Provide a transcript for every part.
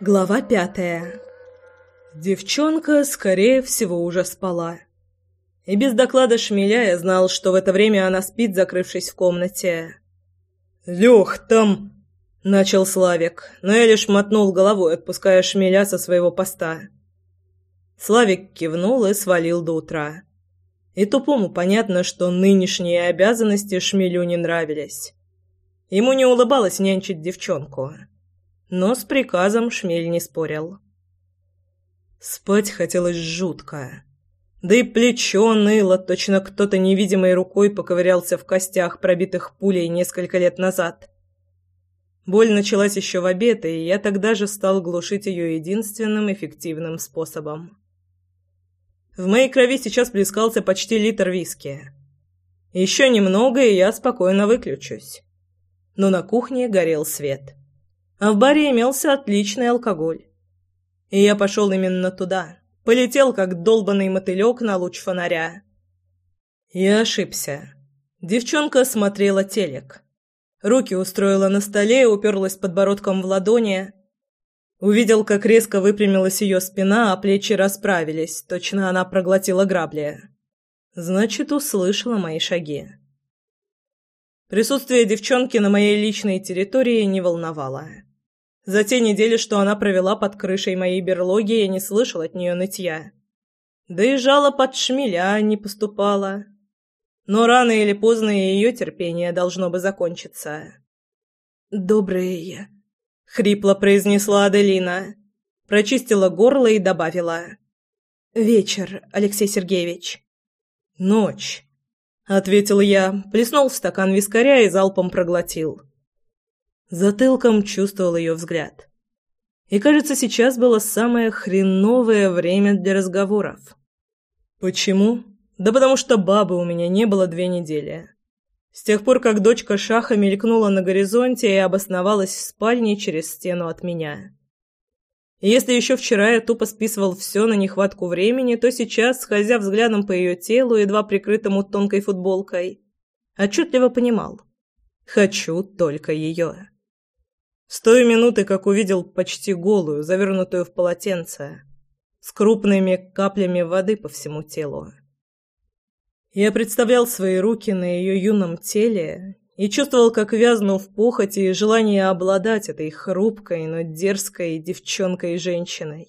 Глава пятая. Девчонка, скорее всего, уже спала. И без доклада шмеля я знал, что в это время она спит, закрывшись в комнате. «Лёх, там...» — начал Славик, но я лишь мотнул головой, отпуская шмеля со своего поста. Славик кивнул и свалил до утра. И тупому понятно, что нынешние обязанности шмелю не нравились. Ему не улыбалось нянчить девчонку но с приказом шмель не спорил. Спать хотелось жутко. Да и плечо ныло, точно кто-то невидимой рукой поковырялся в костях, пробитых пулей несколько лет назад. Боль началась еще в обед, и я тогда же стал глушить ее единственным эффективным способом. В моей крови сейчас плескался почти литр виски. Еще немного, и я спокойно выключусь. Но на кухне горел свет а в баре имелся отличный алкоголь. И я пошел именно туда, полетел как долбанный мотылек на луч фонаря. Я ошибся. Девчонка смотрела телек. Руки устроила на столе и уперлась подбородком в ладони. Увидел, как резко выпрямилась ее спина, а плечи расправились, точно она проглотила грабли. Значит, услышала мои шаги. Присутствие девчонки на моей личной территории не волновало. За те недели, что она провела под крышей моей берлоги, я не слышал от нее нытья. Да и жалоб от шмеля не поступало. Но рано или поздно ее терпение должно бы закончиться. «Доброе», — хрипло произнесла Аделина. Прочистила горло и добавила. «Вечер, Алексей Сергеевич». «Ночь», — ответил я, плеснул в стакан вискаря и залпом проглотил. Затылком чувствовал ее взгляд. И, кажется, сейчас было самое хреновое время для разговоров. Почему? Да потому что бабы у меня не было две недели. С тех пор, как дочка Шаха мелькнула на горизонте и обосновалась в спальне через стену от меня. И если еще вчера я тупо списывал все на нехватку времени, то сейчас, скользя взглядом по ее телу, едва прикрытому тонкой футболкой, отчетливо понимал. Хочу только ее. С той минуты, как увидел почти голую, завернутую в полотенце, с крупными каплями воды по всему телу. Я представлял свои руки на ее юном теле и чувствовал, как вязну в похоти и желание обладать этой хрупкой, но дерзкой девчонкой-женщиной.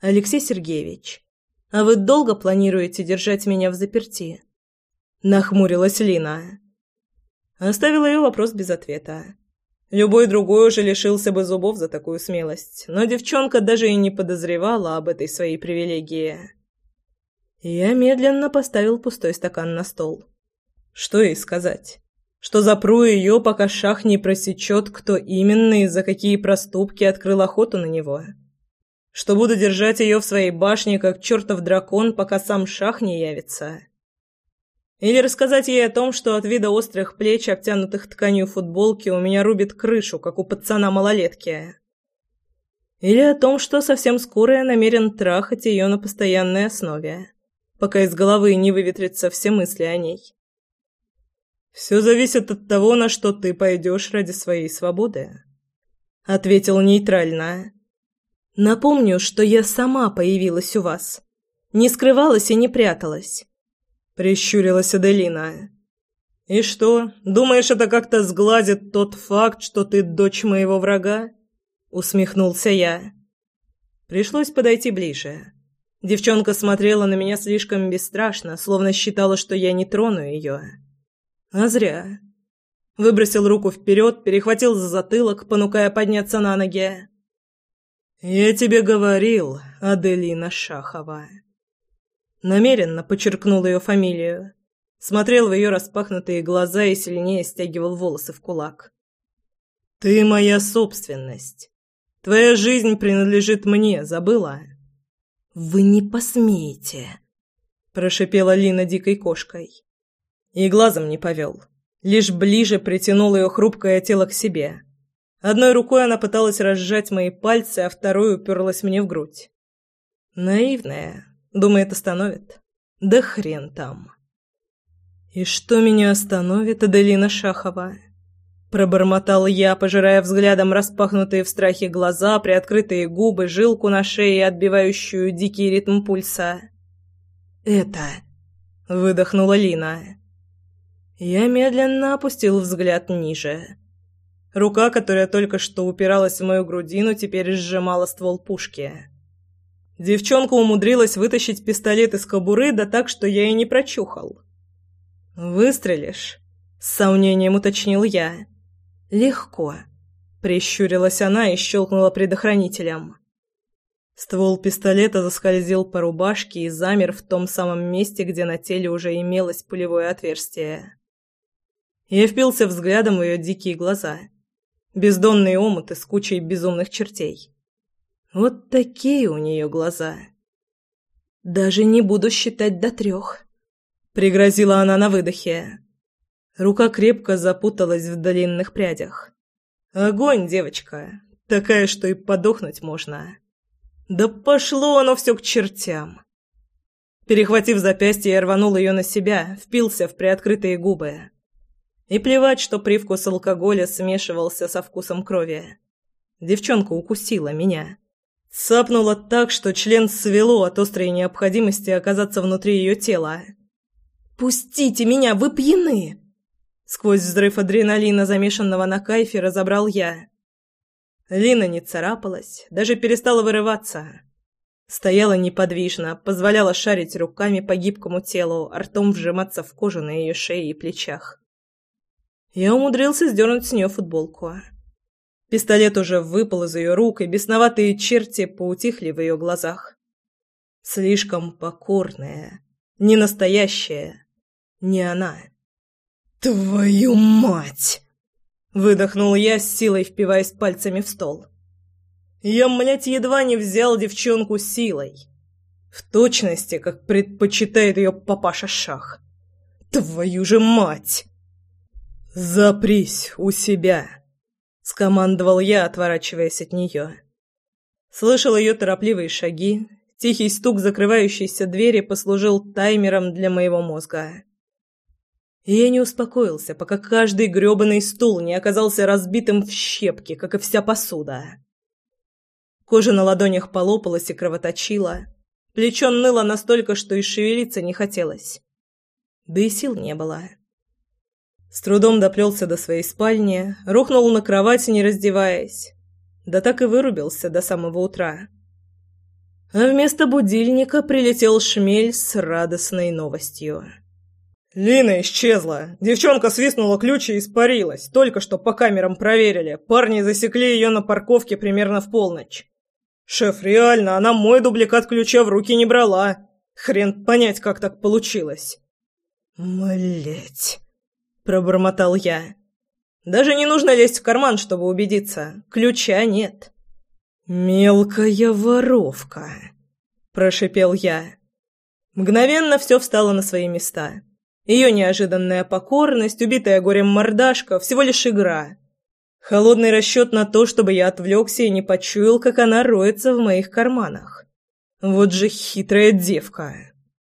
«Алексей Сергеевич, а вы долго планируете держать меня в заперти?» Нахмурилась Лина. Оставила ее вопрос без ответа. Любой другой уже лишился бы зубов за такую смелость, но девчонка даже и не подозревала об этой своей привилегии. Я медленно поставил пустой стакан на стол. Что ей сказать? Что запру ее, пока шах не просечет, кто именно и за какие проступки открыл охоту на него? Что буду держать ее в своей башне, как чертов дракон, пока сам шах не явится? Или рассказать ей о том, что от вида острых плеч, обтянутых тканью футболки, у меня рубит крышу, как у пацана-малолетки. Или о том, что совсем скоро я намерен трахать ее на постоянной основе, пока из головы не выветрятся все мысли о ней. «Все зависит от того, на что ты пойдешь ради своей свободы», — ответил нейтрально. «Напомню, что я сама появилась у вас. Не скрывалась и не пряталась. — прищурилась Аделина. «И что, думаешь, это как-то сгладит тот факт, что ты дочь моего врага?» — усмехнулся я. Пришлось подойти ближе. Девчонка смотрела на меня слишком бесстрашно, словно считала, что я не трону ее. А зря. Выбросил руку вперед, перехватил за затылок, понукая подняться на ноги. «Я тебе говорил, Аделина Шахова». Намеренно подчеркнул ее фамилию. Смотрел в ее распахнутые глаза и сильнее стягивал волосы в кулак. «Ты моя собственность. Твоя жизнь принадлежит мне, забыла?» «Вы не посмеете!» – прошипела Лина дикой кошкой. И глазом не повел. Лишь ближе притянул ее хрупкое тело к себе. Одной рукой она пыталась разжать мои пальцы, а второй уперлась мне в грудь. Наивная, Думает, остановит? Да хрен там. И что меня остановит, Аделина Шахова? Пробормотал я, пожирая взглядом распахнутые в страхе глаза, приоткрытые губы, жилку на шее, отбивающую дикий ритм пульса. «Это...» — выдохнула Лина. Я медленно опустил взгляд ниже. Рука, которая только что упиралась в мою грудину, теперь сжимала ствол пушки. Девчонка умудрилась вытащить пистолет из кобуры, да так, что я и не прочухал. «Выстрелишь?» — с сомнением уточнил я. «Легко», — прищурилась она и щелкнула предохранителем. Ствол пистолета заскользил по рубашке и замер в том самом месте, где на теле уже имелось пулевое отверстие. Я впился взглядом в ее дикие глаза. Бездонные омуты с кучей безумных чертей. Вот такие у нее глаза. «Даже не буду считать до трех», — пригрозила она на выдохе. Рука крепко запуталась в длинных прядях. «Огонь, девочка! Такая, что и подохнуть можно!» «Да пошло оно все к чертям!» Перехватив запястье, я рванул ее на себя, впился в приоткрытые губы. И плевать, что привкус алкоголя смешивался со вкусом крови. Девчонка укусила меня. Цапнула так, что член свело от острой необходимости оказаться внутри ее тела. «Пустите меня, вы пьяны!» Сквозь взрыв адреналина, замешанного на кайфе, разобрал я. Лина не царапалась, даже перестала вырываться. Стояла неподвижно, позволяла шарить руками по гибкому телу, ртом вжиматься в кожу на ее шее и плечах. Я умудрился сдернуть с нее футболку. Пистолет уже выпал из ее рук, и бесноватые черти поутихли в ее глазах. Слишком покорная, не настоящая, не она. «Твою мать!» — выдохнул я с силой, впиваясь пальцами в стол. Я, млядь, едва не взял девчонку силой. В точности, как предпочитает ее папаша Шах. Твою же мать! «Запрись у себя!» — скомандовал я, отворачиваясь от нее. Слышал ее торопливые шаги. Тихий стук закрывающейся двери послужил таймером для моего мозга. И я не успокоился, пока каждый грёбаный стул не оказался разбитым в щепки, как и вся посуда. Кожа на ладонях полопалась и кровоточила. Плечо ныло настолько, что и шевелиться не хотелось. Да и сил не было. С трудом доплелся до своей спальни, рухнул на кровати, не раздеваясь. Да так и вырубился до самого утра. А вместо будильника прилетел шмель с радостной новостью. «Лина исчезла. Девчонка свистнула ключ и испарилась. Только что по камерам проверили. Парни засекли ее на парковке примерно в полночь. Шеф, реально, она мой дубликат ключа в руки не брала. Хрен понять, как так получилось». «Млеть», — пробормотал я. «Даже не нужно лезть в карман, чтобы убедиться. Ключа нет». «Мелкая воровка», — прошипел я. Мгновенно все встало на свои места. Ее неожиданная покорность, убитая горем мордашка – всего лишь игра. Холодный расчет на то, чтобы я отвлекся и не почуял, как она роется в моих карманах. Вот же хитрая девка.